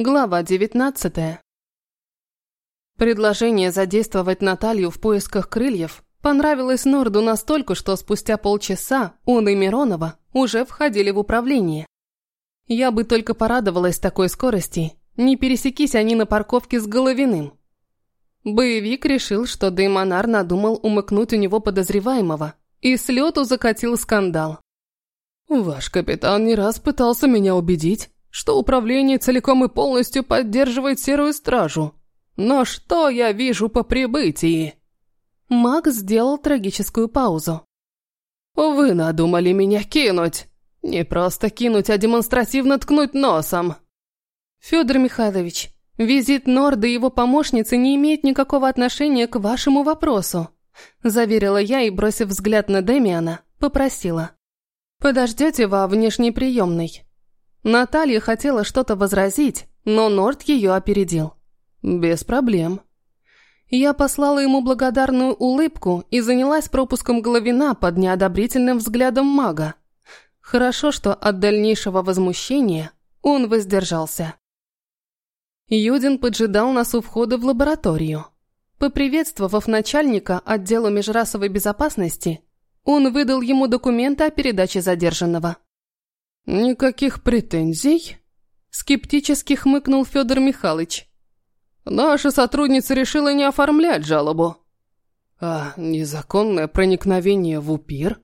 Глава 19 Предложение задействовать Наталью в поисках крыльев понравилось Норду настолько, что спустя полчаса он и Миронова уже входили в управление. Я бы только порадовалась такой скорости, не пересекись они на парковке с Головиным. Боевик решил, что Деймонар надумал умыкнуть у него подозреваемого, и с лету закатил скандал. «Ваш капитан не раз пытался меня убедить, что управление целиком и полностью поддерживает серую стражу. Но что я вижу по прибытии?» Макс сделал трагическую паузу. «Вы надумали меня кинуть. Не просто кинуть, а демонстративно ткнуть носом». «Федор Михайлович, визит Норда и его помощницы не имеет никакого отношения к вашему вопросу», заверила я и, бросив взгляд на Демиана, попросила. «Подождете во внешней приемной». Наталья хотела что-то возразить, но Норд ее опередил. «Без проблем». Я послала ему благодарную улыбку и занялась пропуском Головина под неодобрительным взглядом мага. Хорошо, что от дальнейшего возмущения он воздержался. Юдин поджидал нас у входа в лабораторию. Поприветствовав начальника отдела межрасовой безопасности, он выдал ему документы о передаче задержанного. «Никаких претензий?» – скептически хмыкнул Федор Михайлович. «Наша сотрудница решила не оформлять жалобу». «А незаконное проникновение в УПИР?»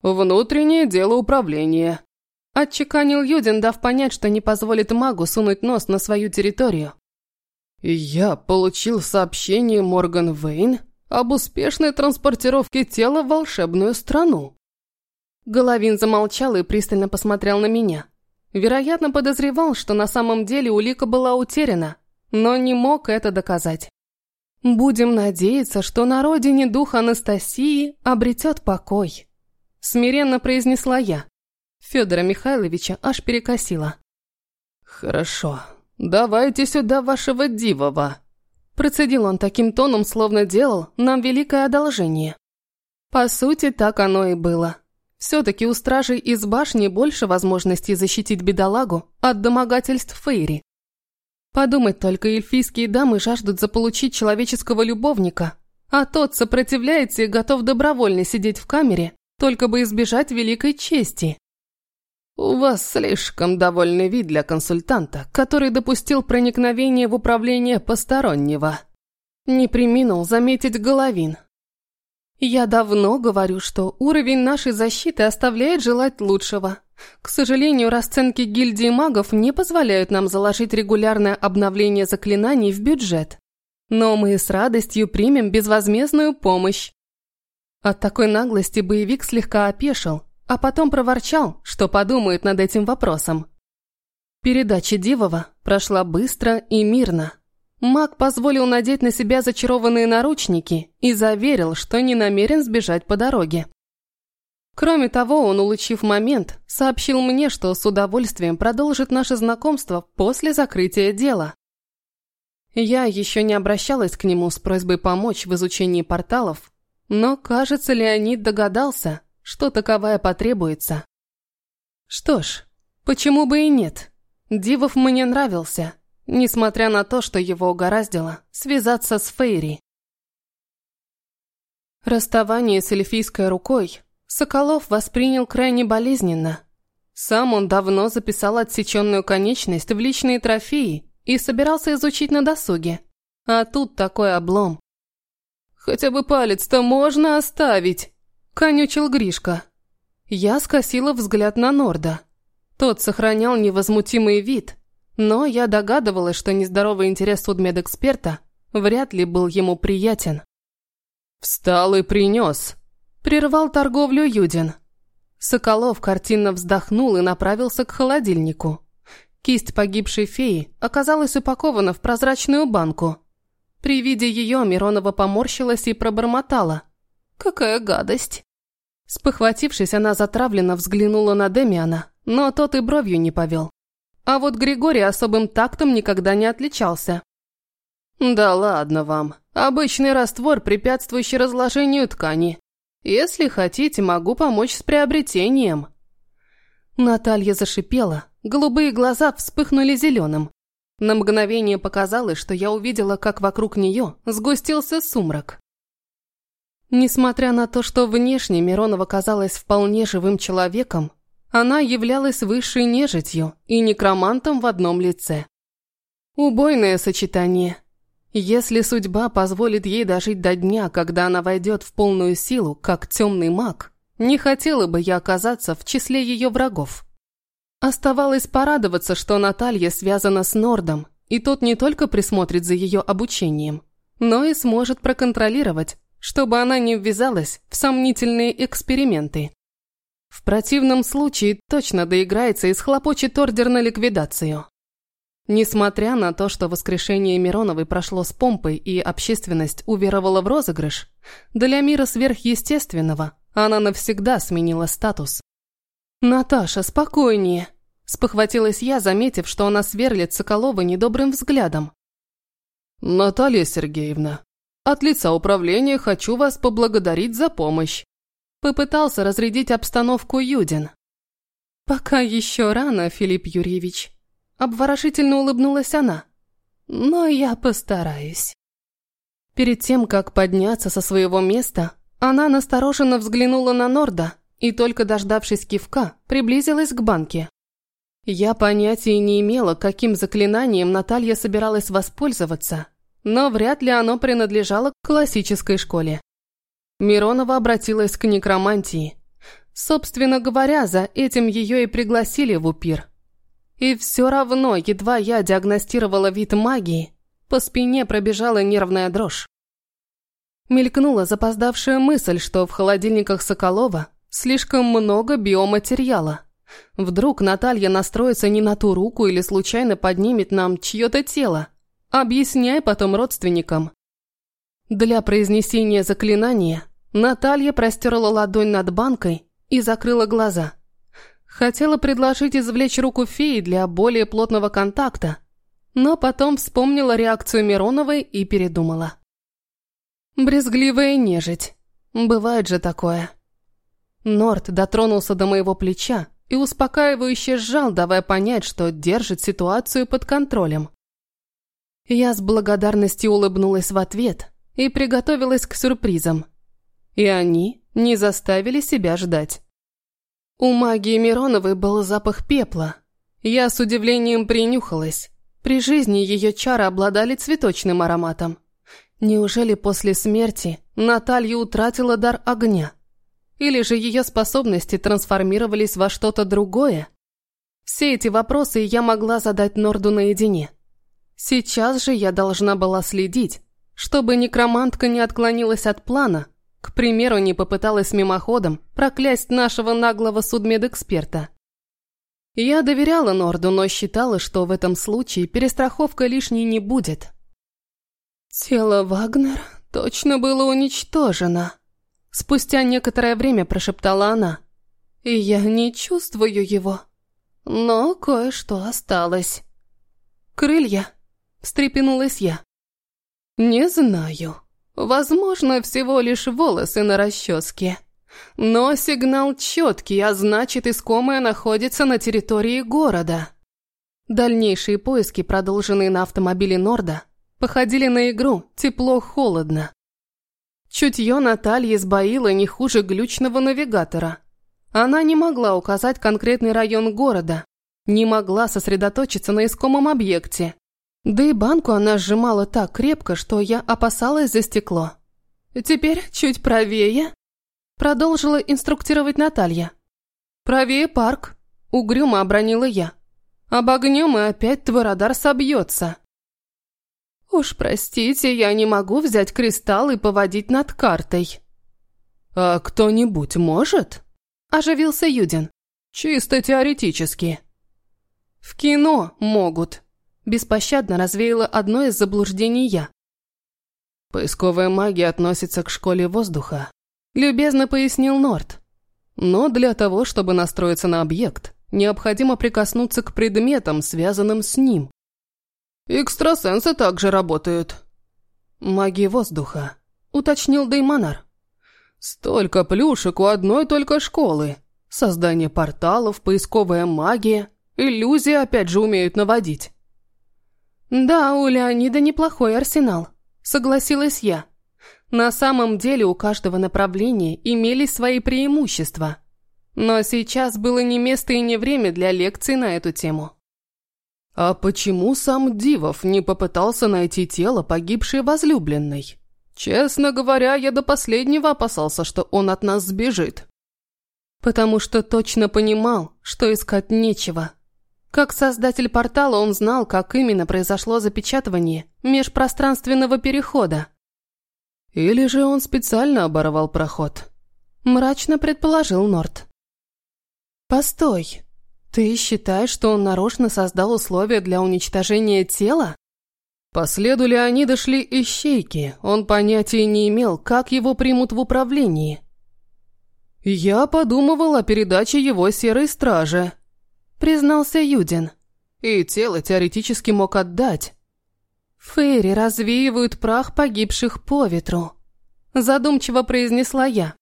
«Внутреннее дело управления», – отчеканил Юдин, дав понять, что не позволит магу сунуть нос на свою территорию. «Я получил сообщение Морган Вейн об успешной транспортировке тела в волшебную страну». Головин замолчал и пристально посмотрел на меня. Вероятно, подозревал, что на самом деле улика была утеряна, но не мог это доказать. «Будем надеяться, что на родине дух Анастасии обретет покой», – смиренно произнесла я. Федора Михайловича аж перекосила. «Хорошо, давайте сюда вашего дивова», – процедил он таким тоном, словно делал нам великое одолжение. По сути, так оно и было. Все-таки у стражей из башни больше возможностей защитить бедолагу от домогательств Фейри. Подумать только, эльфийские дамы жаждут заполучить человеческого любовника, а тот сопротивляется и готов добровольно сидеть в камере, только бы избежать великой чести. У вас слишком довольный вид для консультанта, который допустил проникновение в управление постороннего. Не приминул заметить Головин, я давно говорю, что уровень нашей защиты оставляет желать лучшего. К сожалению, расценки гильдии магов не позволяют нам заложить регулярное обновление заклинаний в бюджет. Но мы с радостью примем безвозмездную помощь. От такой наглости боевик слегка опешил, а потом проворчал, что подумает над этим вопросом. Передача Дивова прошла быстро и мирно. Маг позволил надеть на себя зачарованные наручники и заверил, что не намерен сбежать по дороге. Кроме того, он, улучив момент, сообщил мне, что с удовольствием продолжит наше знакомство после закрытия дела. Я еще не обращалась к нему с просьбой помочь в изучении порталов, но, кажется, Леонид догадался, что таковая потребуется. Что ж, почему бы и нет? Дивов мне нравился, несмотря на то, что его угораздило связаться с Фейри. Расставание с эльфийской рукой Соколов воспринял крайне болезненно. Сам он давно записал отсеченную конечность в личные трофеи и собирался изучить на досуге. А тут такой облом. «Хотя бы палец-то можно оставить!» – конючил Гришка. Я скосила взгляд на Норда. Тот сохранял невозмутимый вид, но я догадывалась, что нездоровый интерес судмедэксперта вряд ли был ему приятен. «Встал и принес», – прервал торговлю Юдин. Соколов картинно вздохнул и направился к холодильнику. Кисть погибшей феи оказалась упакована в прозрачную банку. При виде ее Миронова поморщилась и пробормотала. «Какая гадость!» Спохватившись, она затравленно взглянула на Демиана, но тот и бровью не повел. А вот Григорий особым тактом никогда не отличался. «Да ладно вам. Обычный раствор, препятствующий разложению ткани. Если хотите, могу помочь с приобретением». Наталья зашипела, голубые глаза вспыхнули зеленым. На мгновение показалось, что я увидела, как вокруг нее сгустился сумрак. Несмотря на то, что внешне Миронова казалась вполне живым человеком, она являлась высшей нежитью и некромантом в одном лице. Убойное сочетание. Если судьба позволит ей дожить до дня, когда она войдет в полную силу, как темный маг, не хотела бы я оказаться в числе ее врагов. Оставалось порадоваться, что Наталья связана с Нордом, и тот не только присмотрит за ее обучением, но и сможет проконтролировать, чтобы она не ввязалась в сомнительные эксперименты. В противном случае точно доиграется и схлопочет ордер на ликвидацию. Несмотря на то, что воскрешение Мироновой прошло с помпой и общественность уверовала в розыгрыш, для мира сверхъестественного она навсегда сменила статус. «Наташа, спокойнее!» – спохватилась я, заметив, что она сверлит Соколова недобрым взглядом. «Наталья Сергеевна, от лица управления хочу вас поблагодарить за помощь», – попытался разрядить обстановку Юдин. «Пока еще рано, Филипп Юрьевич», – обворожительно улыбнулась она. «Но я постараюсь». Перед тем, как подняться со своего места, она настороженно взглянула на Норда и, только дождавшись кивка, приблизилась к банке. Я понятия не имела, каким заклинанием Наталья собиралась воспользоваться, но вряд ли оно принадлежало к классической школе. Миронова обратилась к некромантии. Собственно говоря, за этим ее и пригласили в упир. И все равно, едва я диагностировала вид магии, по спине пробежала нервная дрожь. Мелькнула запоздавшая мысль, что в холодильниках Соколова Слишком много биоматериала. Вдруг Наталья настроится не на ту руку или случайно поднимет нам чье-то тело. Объясняй потом родственникам. Для произнесения заклинания Наталья простерла ладонь над банкой и закрыла глаза. Хотела предложить извлечь руку феи для более плотного контакта, но потом вспомнила реакцию Мироновой и передумала. Брезгливая нежить. Бывает же такое. Норт дотронулся до моего плеча и успокаивающе сжал, давая понять, что держит ситуацию под контролем. Я с благодарностью улыбнулась в ответ и приготовилась к сюрпризам. И они не заставили себя ждать. У магии Мироновой был запах пепла. Я с удивлением принюхалась. При жизни ее чары обладали цветочным ароматом. Неужели после смерти Наталья утратила дар огня? Или же ее способности трансформировались во что-то другое? Все эти вопросы я могла задать Норду наедине. Сейчас же я должна была следить, чтобы некромантка не отклонилась от плана, к примеру, не попыталась мимоходом проклясть нашего наглого судмедэксперта. Я доверяла Норду, но считала, что в этом случае перестраховка лишней не будет. Тело Вагнер точно было уничтожено. Спустя некоторое время прошептала она. И я не чувствую его. Но кое-что осталось. Крылья? Встрепенулась я. Не знаю. Возможно, всего лишь волосы на расческе. Но сигнал четкий, а значит, искомая находится на территории города. Дальнейшие поиски, продолженные на автомобиле Норда, походили на игру «тепло-холодно». Чутье Натальи сбоило не хуже глючного навигатора. Она не могла указать конкретный район города, не могла сосредоточиться на искомом объекте. Да и банку она сжимала так крепко, что я опасалась за стекло. «Теперь чуть правее», – продолжила инструктировать Наталья. «Правее парк», – угрюмо обронила я. «Обогнем, и опять твой радар собьется». «Уж простите, я не могу взять кристалл и поводить над картой». «А кто-нибудь может?» – оживился Юдин. «Чисто теоретически». «В кино могут», – беспощадно развеяло одно из заблуждений я. «Поисковая магия относится к школе воздуха», – любезно пояснил Норт. «Но для того, чтобы настроиться на объект, необходимо прикоснуться к предметам, связанным с ним. «Экстрасенсы также работают». «Магия воздуха», — уточнил Деймонар. «Столько плюшек у одной только школы. Создание порталов, поисковая магия, иллюзии опять же умеют наводить». Да, у Леонида неплохой арсенал, согласилась я. На самом деле у каждого направления имелись свои преимущества. Но сейчас было не место и не время для лекций на эту тему. «А почему сам Дивов не попытался найти тело погибшей возлюбленной? Честно говоря, я до последнего опасался, что он от нас сбежит». «Потому что точно понимал, что искать нечего. Как создатель портала он знал, как именно произошло запечатывание межпространственного перехода. Или же он специально оборвал проход? Мрачно предположил Норт. «Постой, ты считаешь, что он нарочно создал условия для уничтожения тела?» По следу Леонида шли ищейки, он понятия не имел, как его примут в управлении. «Я подумывал о передаче его серой страже», — признался Юдин. «И тело теоретически мог отдать, «Фейри развеивают прах погибших по ветру», – задумчиво произнесла я.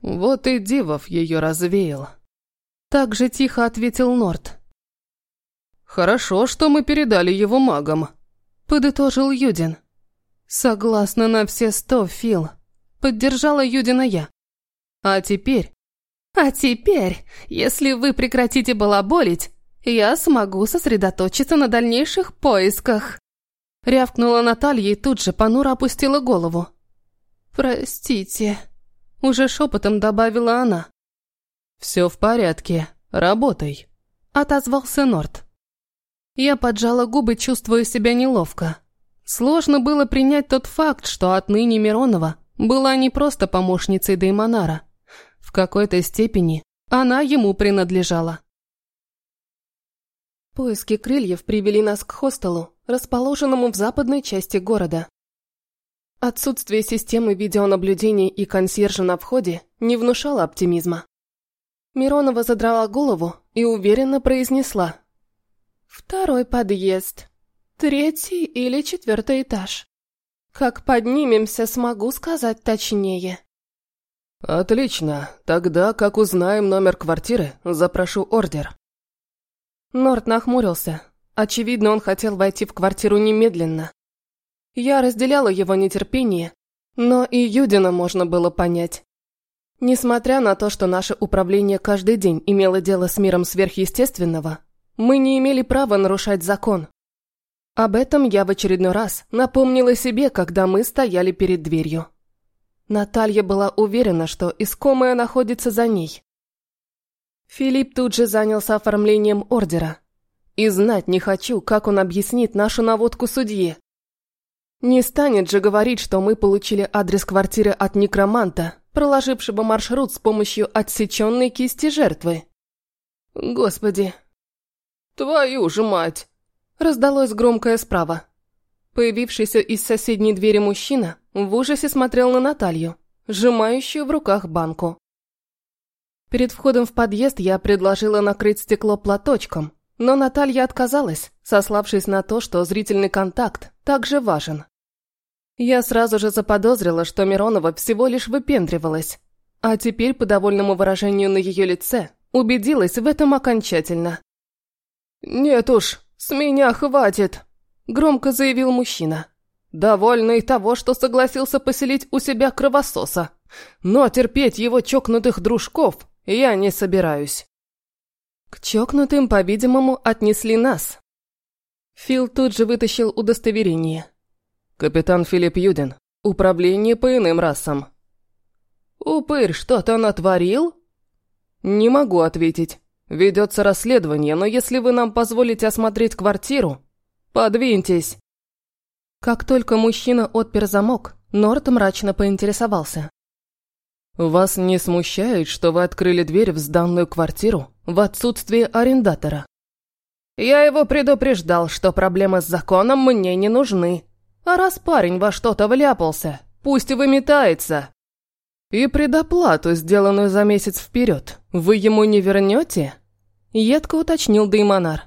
«Вот и Дивов ее развеял», – так же тихо ответил Норт. «Хорошо, что мы передали его магам», – подытожил Юдин. «Согласна на все сто, Фил», – поддержала Юдина я. «А теперь...» «А теперь, если вы прекратите балаболить, я смогу сосредоточиться на дальнейших поисках». Рявкнула Наталья и тут же понуро опустила голову. «Простите», — уже шепотом добавила она. «Все в порядке, работай», — отозвался Норт. Я поджала губы, чувствуя себя неловко. Сложно было принять тот факт, что отныне Миронова была не просто помощницей Деймонара. В какой-то степени она ему принадлежала. Поиски крыльев привели нас к хостелу, расположенному в западной части города. Отсутствие системы видеонаблюдения и консьержа на входе не внушало оптимизма. Миронова задрала голову и уверенно произнесла. «Второй подъезд. Третий или четвертый этаж. Как поднимемся, смогу сказать точнее». «Отлично. Тогда, как узнаем номер квартиры, запрошу ордер». Норт нахмурился. Очевидно, он хотел войти в квартиру немедленно. Я разделяла его нетерпение, но и Юдина можно было понять. Несмотря на то, что наше управление каждый день имело дело с миром сверхъестественного, мы не имели права нарушать закон. Об этом я в очередной раз напомнила себе, когда мы стояли перед дверью. Наталья была уверена, что искомая находится за ней. Филипп тут же занялся оформлением ордера. И знать не хочу, как он объяснит нашу наводку судье. Не станет же говорить, что мы получили адрес квартиры от некроманта, проложившего маршрут с помощью отсеченной кисти жертвы. Господи. Твою же мать! Раздалось громкое справа. Появившийся из соседней двери мужчина в ужасе смотрел на Наталью, сжимающую в руках банку. Перед входом в подъезд я предложила накрыть стекло платочком, но Наталья отказалась, сославшись на то, что зрительный контакт также важен. Я сразу же заподозрила, что Миронова всего лишь выпендривалась, а теперь, по довольному выражению на ее лице, убедилась в этом окончательно. «Нет уж, с меня хватит», – громко заявил мужчина. «Довольный того, что согласился поселить у себя кровососа. Но терпеть его чокнутых дружков я не собираюсь. К чокнутым, по-видимому, отнесли нас. Фил тут же вытащил удостоверение. Капитан Филипп Юдин. Управление по иным расам. Упырь что-то натворил? Не могу ответить. Ведется расследование, но если вы нам позволите осмотреть квартиру, подвиньтесь. Как только мужчина отпер замок, Норт мрачно поинтересовался. «Вас не смущает, что вы открыли дверь в сданную квартиру в отсутствие арендатора?» «Я его предупреждал, что проблемы с законом мне не нужны. А раз парень во что-то вляпался, пусть и выметается». «И предоплату, сделанную за месяц вперед, вы ему не вернете?» Едко уточнил Деймонар.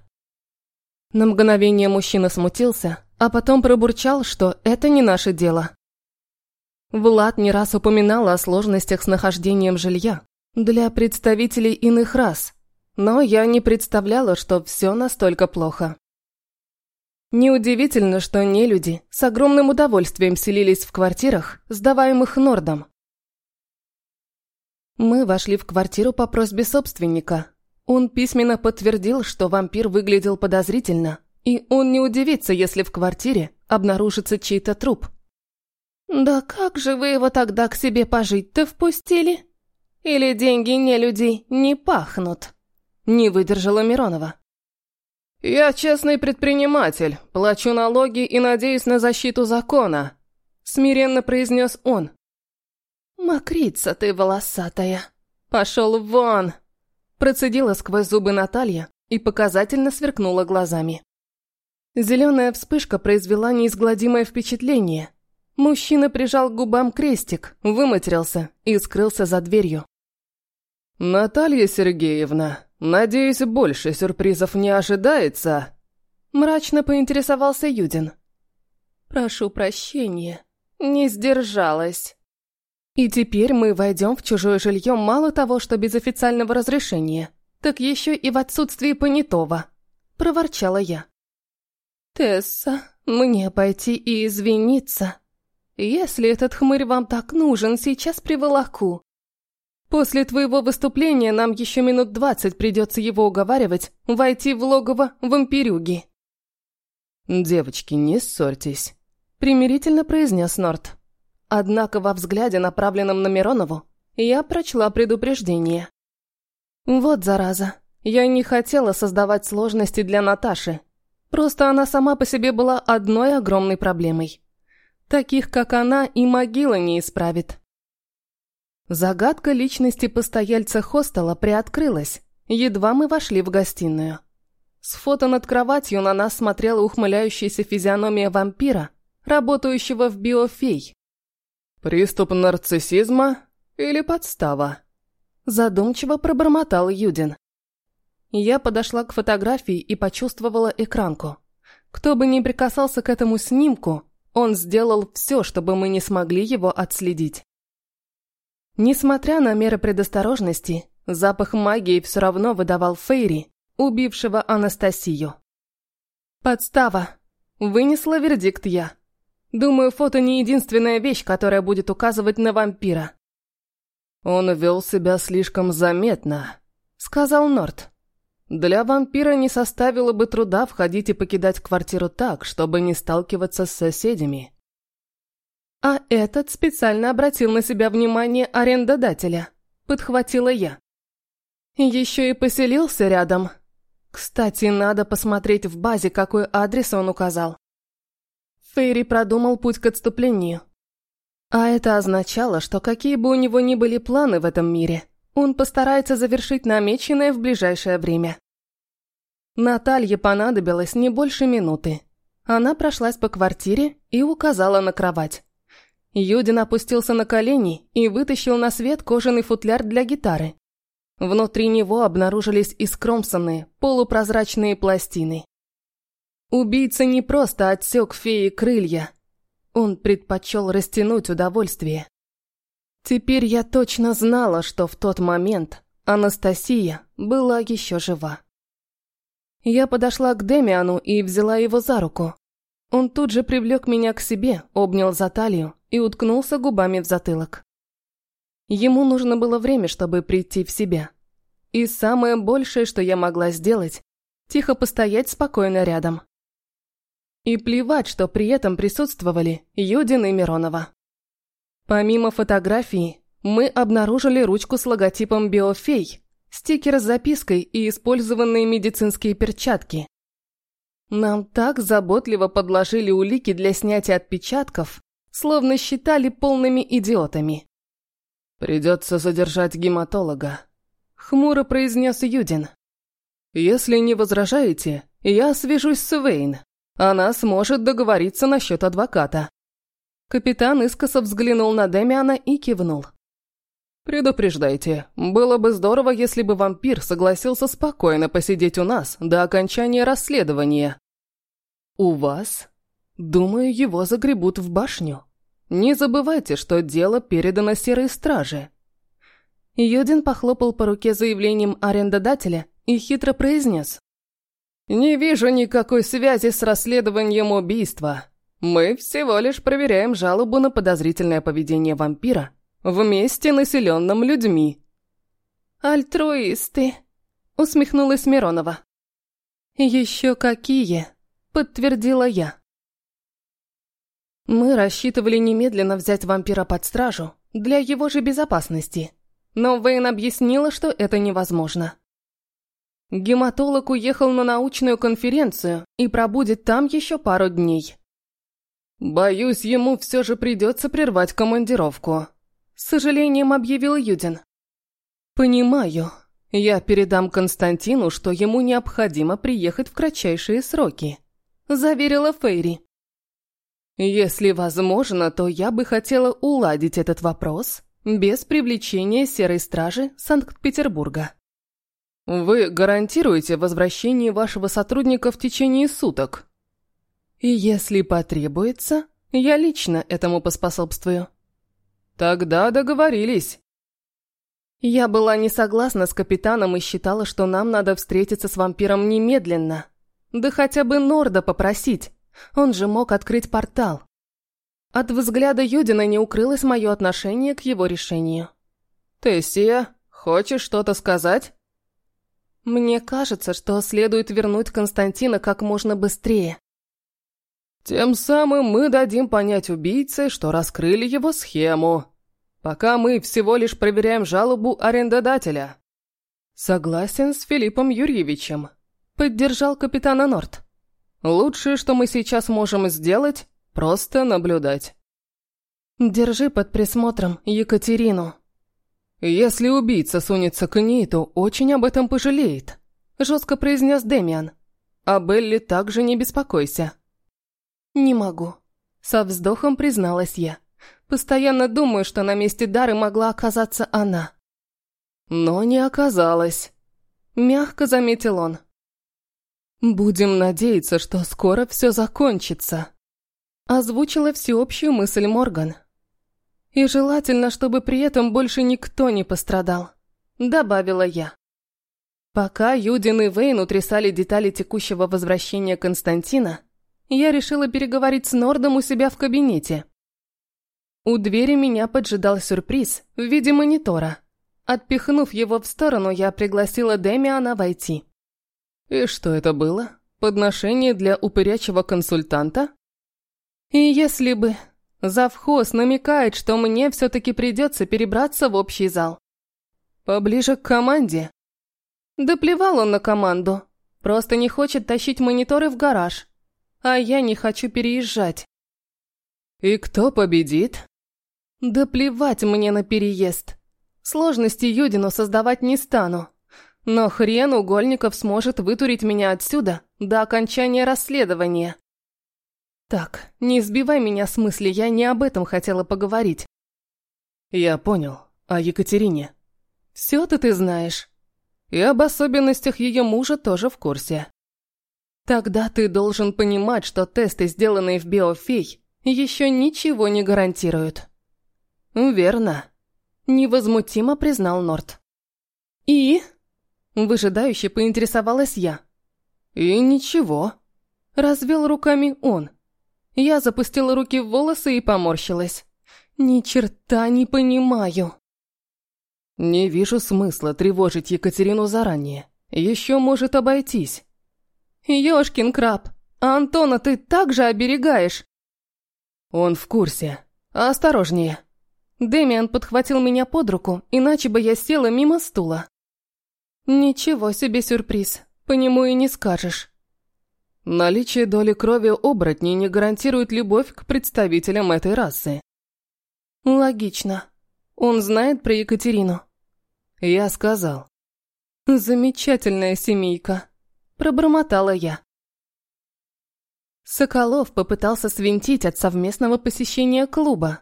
На мгновение мужчина смутился, а потом пробурчал, что это не наше дело. Влад не раз упоминал о сложностях с нахождением жилья для представителей иных рас, но я не представляла, что все настолько плохо. Неудивительно, что нелюди с огромным удовольствием селились в квартирах, сдаваемых Нордом. Мы вошли в квартиру по просьбе собственника. Он письменно подтвердил, что вампир выглядел подозрительно, и он не удивится, если в квартире обнаружится чей-то труп. «Да как же вы его тогда к себе пожить-то впустили? Или деньги не людей не пахнут?» Не выдержала Миронова. «Я честный предприниматель, плачу налоги и надеюсь на защиту закона», смиренно произнес он. «Мокрица ты волосатая. Пошел вон!» Процедила сквозь зубы Наталья и показательно сверкнула глазами. Зеленая вспышка произвела неизгладимое впечатление. Мужчина прижал к губам крестик, выматерился и скрылся за дверью. «Наталья Сергеевна, надеюсь, больше сюрпризов не ожидается?» Мрачно поинтересовался Юдин. «Прошу прощения, не сдержалась. И теперь мы войдем в чужое жилье мало того, что без официального разрешения, так еще и в отсутствии понятого», – проворчала я. «Тесса, мне пойти и извиниться. Если этот хмырь вам так нужен, сейчас приволоку. После твоего выступления нам еще минут двадцать придется его уговаривать войти в логово вампирюги». «Девочки, не ссорьтесь», – примирительно произнес Норт. Однако во взгляде, направленном на Миронову, я прочла предупреждение. «Вот зараза, я не хотела создавать сложности для Наташи, Просто она сама по себе была одной огромной проблемой. Таких, как она, и могила не исправит. Загадка личности постояльца хостела приоткрылась, едва мы вошли в гостиную. С фото над кроватью на нас смотрела ухмыляющаяся физиономия вампира, работающего в биофей. «Приступ нарциссизма или подстава?» Задумчиво пробормотал Юдин. Я подошла к фотографии и почувствовала экранку. Кто бы ни прикасался к этому снимку, он сделал все, чтобы мы не смогли его отследить. Несмотря на меры предосторожности, запах магии все равно выдавал Фейри, убившего Анастасию. «Подстава!» – вынесла вердикт я. Думаю, фото не единственная вещь, которая будет указывать на вампира. «Он вел себя слишком заметно», – сказал Норт. Для вампира не составило бы труда входить и покидать квартиру так, чтобы не сталкиваться с соседями. А этот специально обратил на себя внимание арендодателя. Подхватила я. Еще и поселился рядом. Кстати, надо посмотреть в базе, какой адрес он указал. Фейри продумал путь к отступлению. А это означало, что какие бы у него ни были планы в этом мире – он постарается завершить намеченное в ближайшее время. Наталье понадобилось не больше минуты. Она прошлась по квартире и указала на кровать. Юдин опустился на колени и вытащил на свет кожаный футляр для гитары. Внутри него обнаружились искромсанные, полупрозрачные пластины. Убийца не просто отсек феи крылья. Он предпочел растянуть удовольствие. Теперь я точно знала, что в тот момент Анастасия была еще жива. Я подошла к Демиану и взяла его за руку. Он тут же привлек меня к себе, обнял за талию и уткнулся губами в затылок. Ему нужно было время, чтобы прийти в себя. И самое большее, что я могла сделать, тихо постоять спокойно рядом. И плевать, что при этом присутствовали Юдин и Миронова. Помимо фотографии, мы обнаружили ручку с логотипом «Биофей», стикер с запиской и использованные медицинские перчатки. Нам так заботливо подложили улики для снятия отпечатков, словно считали полными идиотами. «Придется задержать гематолога», — хмуро произнес Юдин. «Если не возражаете, я свяжусь с Вейн. Она сможет договориться насчет адвоката». Капитан искоса взглянул на Демиана и кивнул. «Предупреждайте, было бы здорово, если бы вампир согласился спокойно посидеть у нас до окончания расследования». «У вас?» «Думаю, его загребут в башню. Не забывайте, что дело передано серой страже». Йодин похлопал по руке заявлением арендодателя и хитро произнес. Не вижу никакой связи с расследованием убийства. Мы всего лишь проверяем жалобу на подозрительное поведение вампира в месте, населенном людьми. «Альтруисты», — усмехнулась Миронова. «Еще какие?» — подтвердила я. Мы рассчитывали немедленно взять вампира под стражу для его же безопасности, но Вейн объяснила, что это невозможно. Гематолог уехал на научную конференцию и пробудет там еще пару дней. «Боюсь, ему все же придется прервать командировку», — с сожалением объявил Юдин. «Понимаю. Я передам Константину, что ему необходимо приехать в кратчайшие сроки», — заверила Фейри. «Если возможно, то я бы хотела уладить этот вопрос без привлечения Серой Стражи Санкт-Петербурга». Вы гарантируете возвращение вашего сотрудника в течение суток? И если потребуется, я лично этому поспособствую. Тогда договорились. Я была не согласна с капитаном и считала, что нам надо встретиться с вампиром немедленно. Да хотя бы Норда попросить. Он же мог открыть портал. От взгляда Юдина не укрылось мое отношение к его решению. «Тессия, хочешь что-то сказать?» Мне кажется, что следует вернуть Константина как можно быстрее. Тем самым мы дадим понять убийце, что раскрыли его схему. Пока мы всего лишь проверяем жалобу арендодателя. Согласен с Филиппом Юрьевичем. Поддержал капитана Норт. Лучшее, что мы сейчас можем сделать, просто наблюдать. Держи под присмотром Екатерину. «Если убийца сунется к ней, то очень об этом пожалеет», – жестко произнес Демиан. «А Белли также не беспокойся». «Не могу», – со вздохом призналась я. «Постоянно думаю, что на месте Дары могла оказаться она». «Но не оказалась», – мягко заметил он. «Будем надеяться, что скоро все закончится», – озвучила всеобщую мысль Морган. И желательно, чтобы при этом больше никто не пострадал», — добавила я. Пока Юдин и Вейн утрясали детали текущего возвращения Константина, я решила переговорить с Нордом у себя в кабинете. У двери меня поджидал сюрприз в виде монитора. Отпихнув его в сторону, я пригласила Демиана войти. «И что это было? Подношение для упырячего консультанта?» «И если бы...» Завхоз намекает, что мне все-таки придется перебраться в общий зал. Поближе к команде. Да плевал он на команду. Просто не хочет тащить мониторы в гараж. А я не хочу переезжать. И кто победит? Да плевать мне на переезд. Сложности Юдину создавать не стану. Но хрен угольников сможет вытурить меня отсюда до окончания расследования. Так, не сбивай меня с мысли, я не об этом хотела поговорить. Я понял. О Екатерине. Все-то ты знаешь. И об особенностях ее мужа тоже в курсе. Тогда ты должен понимать, что тесты, сделанные в Биофей, еще ничего не гарантируют. Верно. Невозмутимо признал Норт. И? Выжидающе поинтересовалась я. И ничего. Развел руками он. Я запустила руки в волосы и поморщилась. Ни черта не понимаю. Не вижу смысла тревожить Екатерину заранее. Еще может обойтись. Ёшкин краб, а Антона ты также оберегаешь? Он в курсе. Осторожнее. Дэмиан подхватил меня под руку, иначе бы я села мимо стула. Ничего себе сюрприз, по нему и не скажешь. Наличие доли крови оборотней не гарантирует любовь к представителям этой расы. Логично. Он знает про Екатерину. Я сказал. Замечательная семейка. Пробормотала я. Соколов попытался свинтить от совместного посещения клуба.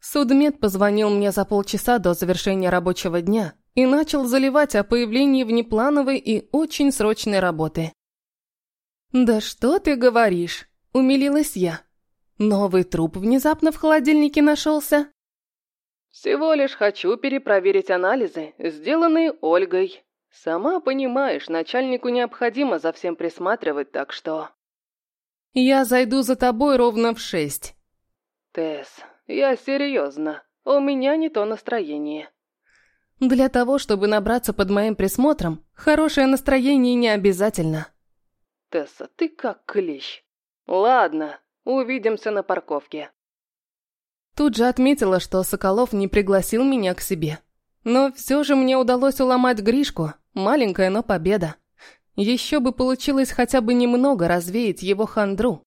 Судмед позвонил мне за полчаса до завершения рабочего дня и начал заливать о появлении внеплановой и очень срочной работы. «Да что ты говоришь?» – умилилась я. «Новый труп внезапно в холодильнике нашелся?» «Всего лишь хочу перепроверить анализы, сделанные Ольгой. Сама понимаешь, начальнику необходимо за всем присматривать, так что... Я зайду за тобой ровно в шесть. Тесс, я серьезно. У меня не то настроение. Для того, чтобы набраться под моим присмотром, хорошее настроение не обязательно. Тесса, ты как клещ. Ладно, увидимся на парковке. Тут же отметила, что Соколов не пригласил меня к себе. Но все же мне удалось уломать Гришку. Маленькая, но победа. Еще бы получилось хотя бы немного развеять его хандру.